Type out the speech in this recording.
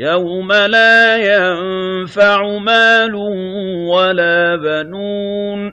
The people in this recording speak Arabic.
يَوْمَ لَا يَنفَعُ مَالٌ وَلَا بَنُونَ